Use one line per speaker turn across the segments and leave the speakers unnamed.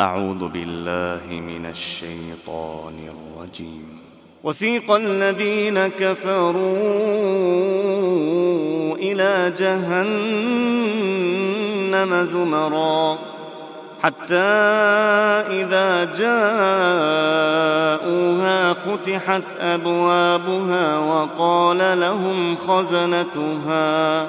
أعوذ بالله من الشيطان الرجيم. وثيق الذين كفروا إلى جهنم زمرا حتى إذا جاءوها فتحت أبوابها وقال لهم خزنتها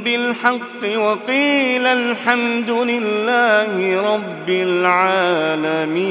بالحق وقيل الحمد لله رب العالمين.